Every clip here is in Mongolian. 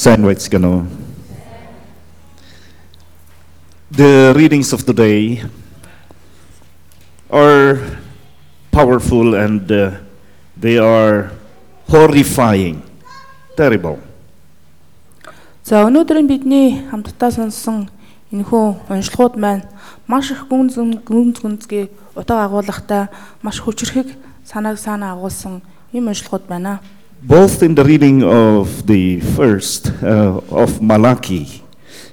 Sandwich gano. The readings of today are powerful and uh, they are horrifying, terrible. За өнөөдрийн бидний хамтдаа сонссон энэхүү уншлагууд маань маш их гүн гүн зүнзгийн утга агуулгатай маш хүчрхэг санааг санаа агуулсан юм уншлагууд байна. Both in the reading of the first uh, of Malachi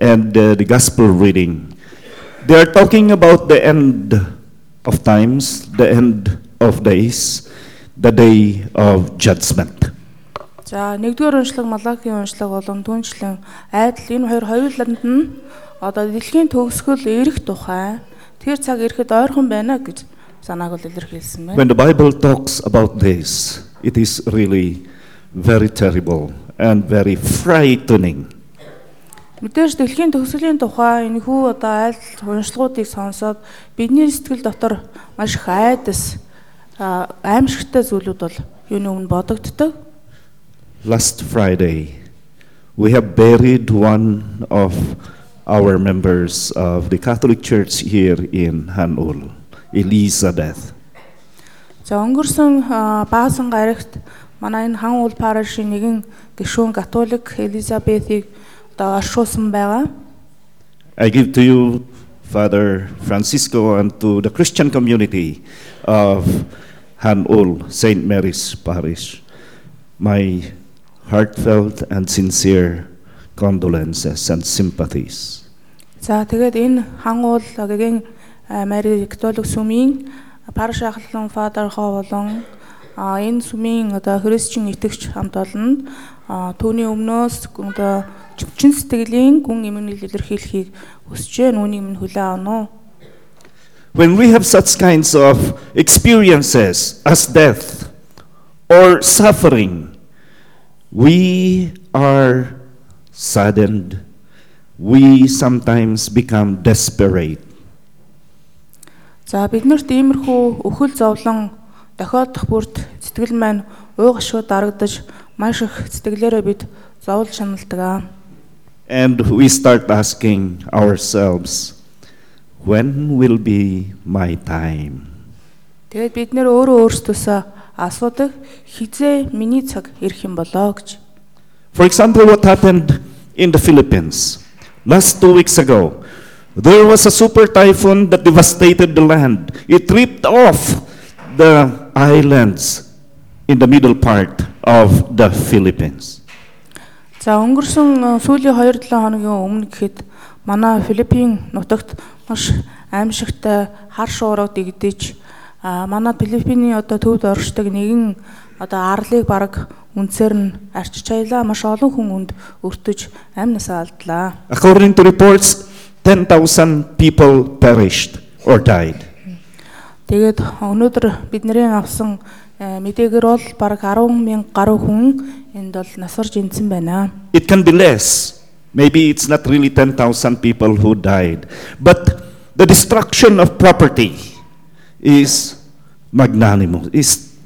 and uh, the gospel reading, they are talking about the end of times, the end of days, the day of judgment. За нэгдүгээр уншлаг Малакийн уншлаг болон түнчлэн айдал энэ хоёр хоёуланд нь одоо дэлхийн төгсгөл эрэх тухай тэр цаг ирэхэд ойрхон байна гэж санааг бол илэрхийлсэн байна. When the Bible talks about this, it is really very terrible and very frightening. Мэдээж дэлхийн төгсгөлийн тухай энэхүү одоо айл уншлагуудыг сонсоод бидний сэтгэл дотор маш их айдас а, аимшигтай зүйлүүд бол юуны өмнө бодогддог. Last Friday, we have buried one of our members of the Catholic Church here in Hanul, Elizabeth. За өнгөрсөн баасан гарагт манай энэ хан уул парашийн нэгэн гишүүн католик Элизабетийг одоо оршуулсан байгаа. I give to you, Father Francisco, and to the Christian community of Hanul, St. Mary's Parish, my heartfelt and sincere condolences and sympathies. За тэгээд энэ хан уул гэгийн Мари католик сүмийн параш ахлан фадерхоо болон энэ сүмийн одоо христчин итгэгч хамт олонд а, түүний өмнөөс одоо чин сэтгэлийн гүн эмгэнэл илэрхийлэхийг хүсэж байна. Үүнийг минь хүлээн авах уу? When we have such kinds of experiences as death or suffering, we are saddened. We sometimes become desperate. За биднэрт иймэрхүү өхөл зовлон тохиолдох бүрт сэтгэл маань уугашгүй дарагдаж маш их сэтгэлээрээ бид зовлон шаналдаг. And we start asking ourselves, when will be my time? Тэгээд бид нэр өөрөө өөрсдөөсөө асуудаг хизээ миний цаг ирэх юм болоо гэж. For example, what happened in the Philippines last two weeks ago? There was a super typhoon that devastated the land. It ripped off the islands in the middle part of the Philippines. За өнгөрсөн э, сүүлийн 2-7 хоногийн өмнө гэхэд манай Филиппин нутагт маш аимшигтай хар шуурга дэгдэж манай Филиппиний одоо төвд оршдог нэгэн одоо арлыг баг үнсээр нь арчиж аялаа маш олон хүн үнд өртөж амь насаа алдлаа. According to reports, 10,000 people perished or died. Тэгээд өнөөдөр бидний авсан э, мэдээгээр бол баг 10 мянга гаруй хүн энд бол насарж эндсэн байна. It can be less. Maybe it's not really 10,000 people who died. But the destruction of property is magnanimous, is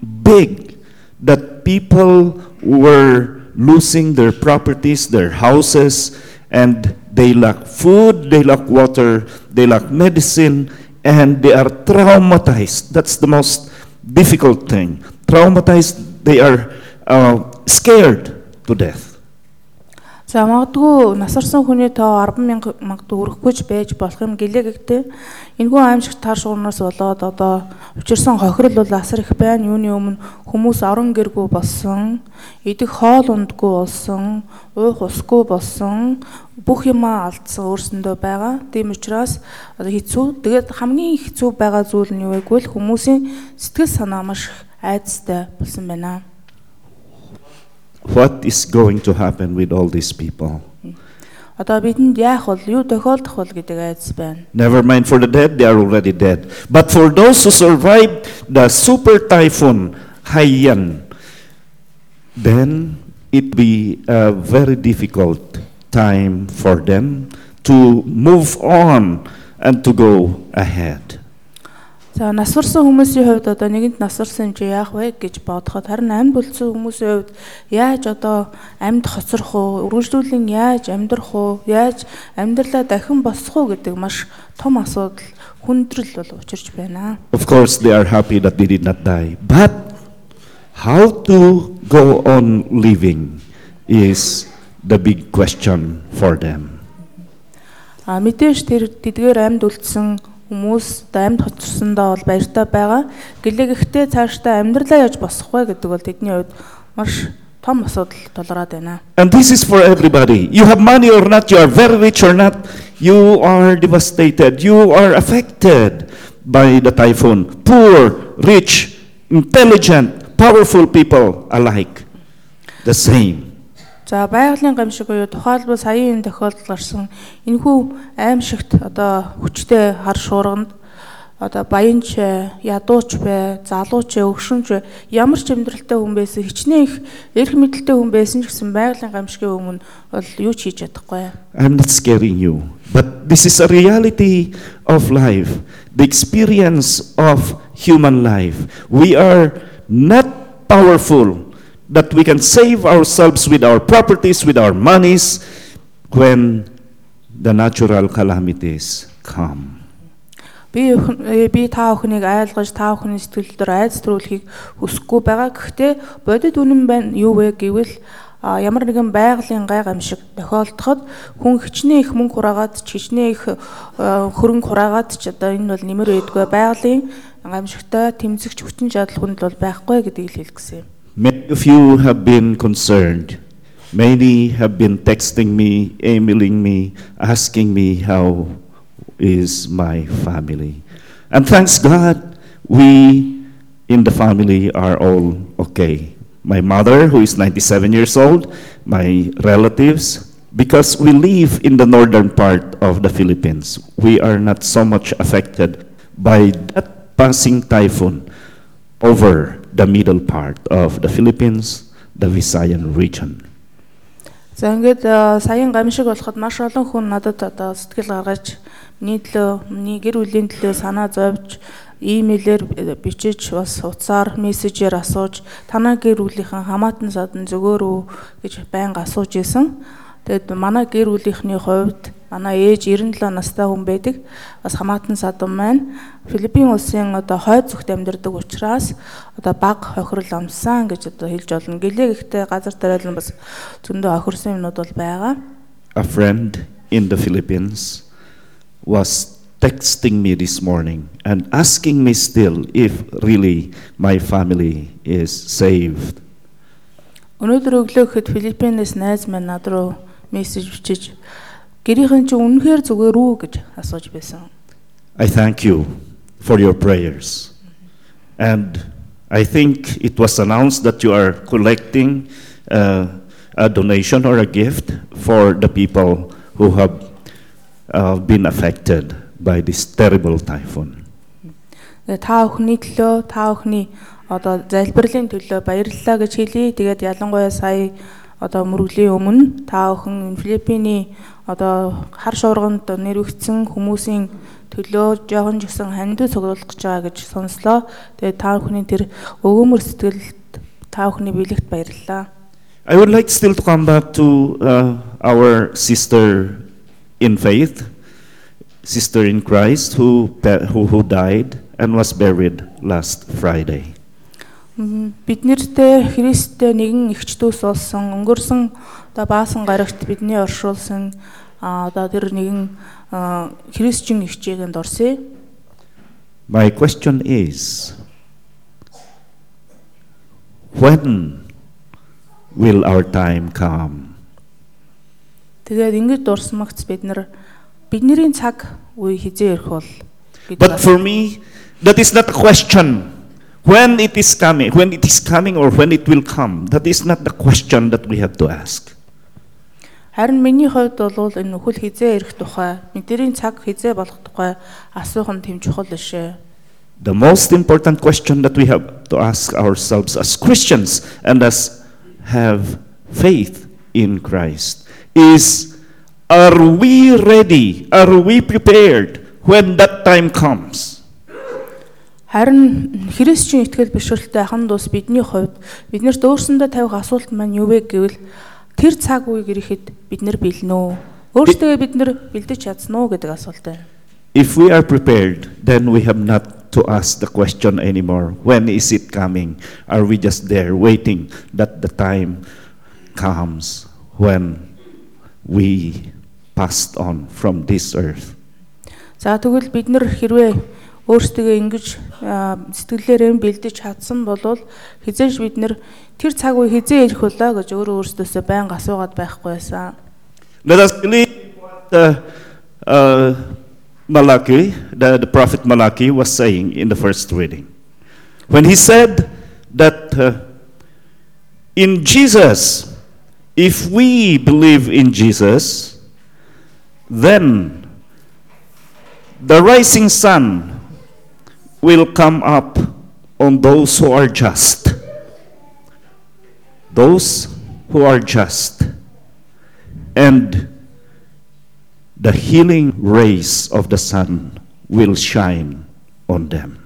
big. That people were losing their properties, their houses, and they lack food, they lack water, they lack medicine, and they are traumatized. That's the most difficult thing. Traumatized, they are uh, scared to death. За магадгүй насарсан хүний тоо 10 мянга магадгүй хүрэхгүй ч байж болох юм гэлээ гэхдээ энэхүү аимшигт тар шуурнаас болоод одоо учирсан хохирол бол асар их байна. Юуны өмнө хүмүүс орон гэргүй болсон, идэх хоол ундгүй болсон, уух усгүй болсон, бүх юмаа алдсан өөрсөндөө байгаа. Тийм учраас одоо хэцүү. Тэгээд хамгийн хэцүү байгаа зүйл нь юу вэ гэвэл хүмүүсийн сэтгэл санаа маш айдастай болсон байна. What is going to happen with all these people? Одоо бидэнд яах бол юу тохиолдох бол гэдэг айдас байна. Never mind for the dead, they are already dead. But for those who survived the super typhoon Haiyan, then it be a very difficult time for them to move on and to go ahead. За насварсан хүмүүсийн хувьд одоо нэгэнт насварсан хэмжээ яах вэ гэж бодоход харин амьд болсон хүмүүсийн хувьд яаж одоо амьд хоцрох уу, үргэлжлүүлэн яаж амьдрах уу, яаж амьдралаа дахин босгох уу гэдэг маш том асуудал хүндрэл бол учирч байна. Of course, they are happy that they did not die. But how to go on living is the big question for them. А мэдээж тэр тэдгээр амьд үлдсэн хүмүүс одоо амьд хоцорсондоо бол баяртай байгаа. Гэлээ гэхдээ цаашдаа амьдралаа яаж босох вэ гэдэг бол тэдний хувьд маш том асуудал тулгараад байна. And this is for everybody. You have money or not, you are very rich or not, you are devastated. You are affected by the typhoon. Poor, rich, intelligent, powerful people alike. The same. За байгалийн гамшиг буюу тухайлбал саяын энэ тохиолдол гарсан энэхүү аимшигт одоо хүчтэй хар шуурганд одоо баянч ядууч бай, залууч өгшөнч ямар ч амьдралтай хүн байсан хичнээн их эрх мэдэлтэй хүн байсан ч гэсэн байгалийн гамшигын өмнө бол юу ч хийж чадахгүй. I'm not scaring you, but this is a reality of life, the experience of human life. We are not powerful that we can save ourselves with our properties, with our monies when the natural calamities come. Би э, би та бүхнийг айлгаж та бүхний сэтгэл дээр айц төрүүлэхийг хүсэхгүй байгаа. Гэхдээ бодит үнэн байна юу вэ гэвэл ямар нэгэн байгалийн гай гамшиг тохиолдоход хүн хичнээн их мөнгө хураагаад ч хичнээн их а, хөрөнгө хураагаад ч одоо энэ бол нэмэр байдгүй байгалийн гамшигтай тэмцэгч хүчин чадал хүнд бол байхгүй гэдгийг л хэлэх гэсэн юм. Many of you have been concerned. Many have been texting me, emailing me, asking me how is my family. And thanks God, we in the family are all okay. My mother, who is 97 years old, my relatives, because we live in the northern part of the Philippines, we are not so much affected by that passing typhoon over the middle part of the Philippines, the Visayan region. За ингээд э, саяын гамшиг болоход маш олон хүн надад одоо сэтгэл гаргаж миний төлөө, миний гэр бүлийн төлөө санаа зовж, имэйлээр э, бичиж бас утсаар мессежээр асууж, танаа гэр бүлийнхэн хамаатан садан зөвгөр үү гэж байнга асууж исэн. Тэгэд манай гэр бүлийнхний хувьд манай ээж 97 настай хүн байдаг. Бас хамаатан садан маань Филиппин улсын одоо хойд зүгт амьдардаг учраас одоо баг хохирол амсан гэж одоо хэлж болно. Гэлээ гэхдээ газар тариалан бас зөндөө хохирсон юмнууд бол байгаа. A friend in the Philippines was texting me this morning and asking me still if really my family is saved. Өнөөдөр өглөө гэхэд Филиппинээс найз маань над руу мессеж бичиж гэрийнхэн чинь үнэхээр зүгээр үү гэж асууж байсан. I thank you for your prayers. And I think it was announced that you are collecting uh, a donation or a gift for the people who have uh, been affected by this terrible typhoon. Та бүхний төлөө та бүхний одоо залбирлын төлөө баярлалаа гэж хэлье. Тэгээд ялангуяа сая одоо мөрөглийн өмнө та бүхэн Филиппиний одоо хар шуурганд нэрвэгдсэн хүмүүсийн төлөө жоохон ч гэсэн хандив цуглуулах гэж байгаа гэж сонслоо. Тэгээд та бүхний тэр өгөөмөр сэтгэлд та бүхний биелэгт баярлалаа. I would like still to come back to uh, our sister in faith, sister in Christ, who, who, who died and was buried last Friday. Бид нэртэй Христтэй нэгэн ихч дүүс болсон өнгөрсөн одоо баасан гарагт бидний оршуулсан одоо тэр нэгэн христчин ихчээгэнд орсъё. My question is when will our time come? Тэгээд ингэж дурсамагц бид нар бидний цаг үе хизээ ирэх бол But for me, that is not a question. When it is coming, when it is coming or when it will come, that is not the question that we have to ask. Харин миний хувьд бол энэ нөхөл хизээ ирэх тухай, бидний цаг хизээ болох тухай асуух нь тэм чухал лишээ. The most important question that we have to ask ourselves as Christians and as have faith in Christ is are we ready? Are we prepared when that time comes? Харин Христчийн итгэл бишрэлтэй ахын дус бидний хувьд биднэрт өөрсөндөө тавих асуулт маань юу вэ гэвэл тэр цаг үеиг ирэхэд бид нар бэлнэ үү? Өөрсдөө бид нар бэлдэж чадсан уу гэдэг асуулт байна. If we are prepared, then we have not to ask the question anymore. When is it coming? Are we just there waiting that the time comes when we passed on from this earth? За тэгвэл бид нар хэрвээ өөрсдөө ингэж аа, сэтгэлээрээ бэлдэж чадсан бол хизээж бид нар тэр цаг үе хизээ ирэх болоо гэж өөрөө өөрсдөөсөө байнга асуугаад байхгүй байсан. Let us believe what uh, uh, Malachi, the, the prophet Malachi, was saying in the first reading. When he said that uh, in Jesus, if we believe in Jesus, then the rising sun will come up on those who are just. Those who are just. And the healing rays of the sun will shine on them.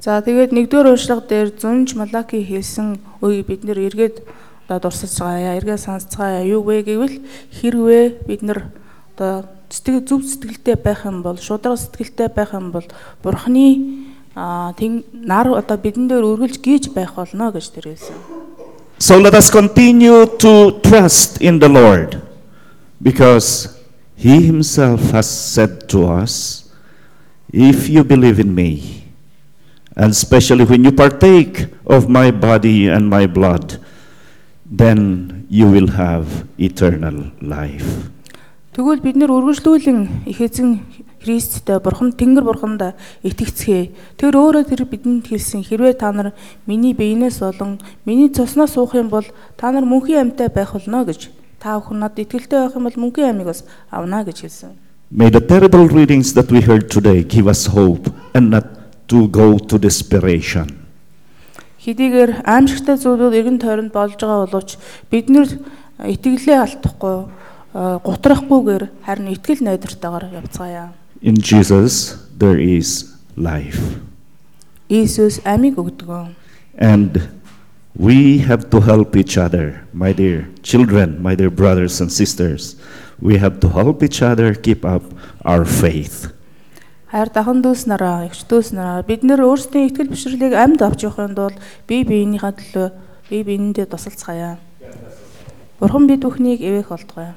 За тэгээд нэгдүгээр уншлага дээр зүнж Малаки хэлсэн үе бид нэр эргээд одоо дурсаж байгаа. Эргээд сонсцгаая. Юу вэ гэвэл хэрвээ бид нар одоо сэтгэл зүв сэтгэлтэй байх юм бол шударга сэтгэлтэй байх юм бол бурхны аа тэн нар одоо бидэн дээр үргэлж гээж байх болно гэж тэр хэлсэн. So let us continue to trust in the Lord because He Himself has said to us, If you believe in me, and especially when you partake of my body and my blood, then you will have eternal life. Тэгвэл бид нэр үргэлжлүүлэн их эзэн Христтэй бурхан Тэнгэр бурханд итгэцгээе. Тэр өөрөө тэр бидэнд хэлсэн хэрвээ та нар миний биенээс болон миний цуснаас суух юм бол та нар мөнхийн амьтаа байх болно гэж та бүхэн над итгэлтэй байх юм бол мөнхийн амийг бас авна гэж хэлсэн. May the terrible readings that we heard today give us hope and not to go to desperation. Хэдийгээр аимшигтай зүйлүүд эргэн тойронд болж байгаа боловч бид нэр итгэлээ алдахгүй гутрахгүйгээр харин итгэл найдвартайгаар явцгаая. In Jesus, there is life. Иесус амийг өгдөг. And we have to help each other, my dear children, my dear brothers and sisters. We have to help each other keep up our faith. Хайр дахан дүүс нараа, эгч дүүс нараа бид нэр өөрсдийн итгэл бишрлийг амьд авч явахын тулд бие биенийхээ төлөө бие биенэндээ тусалцгаая. Бурхан бид бүхнийг эвээх болтугай.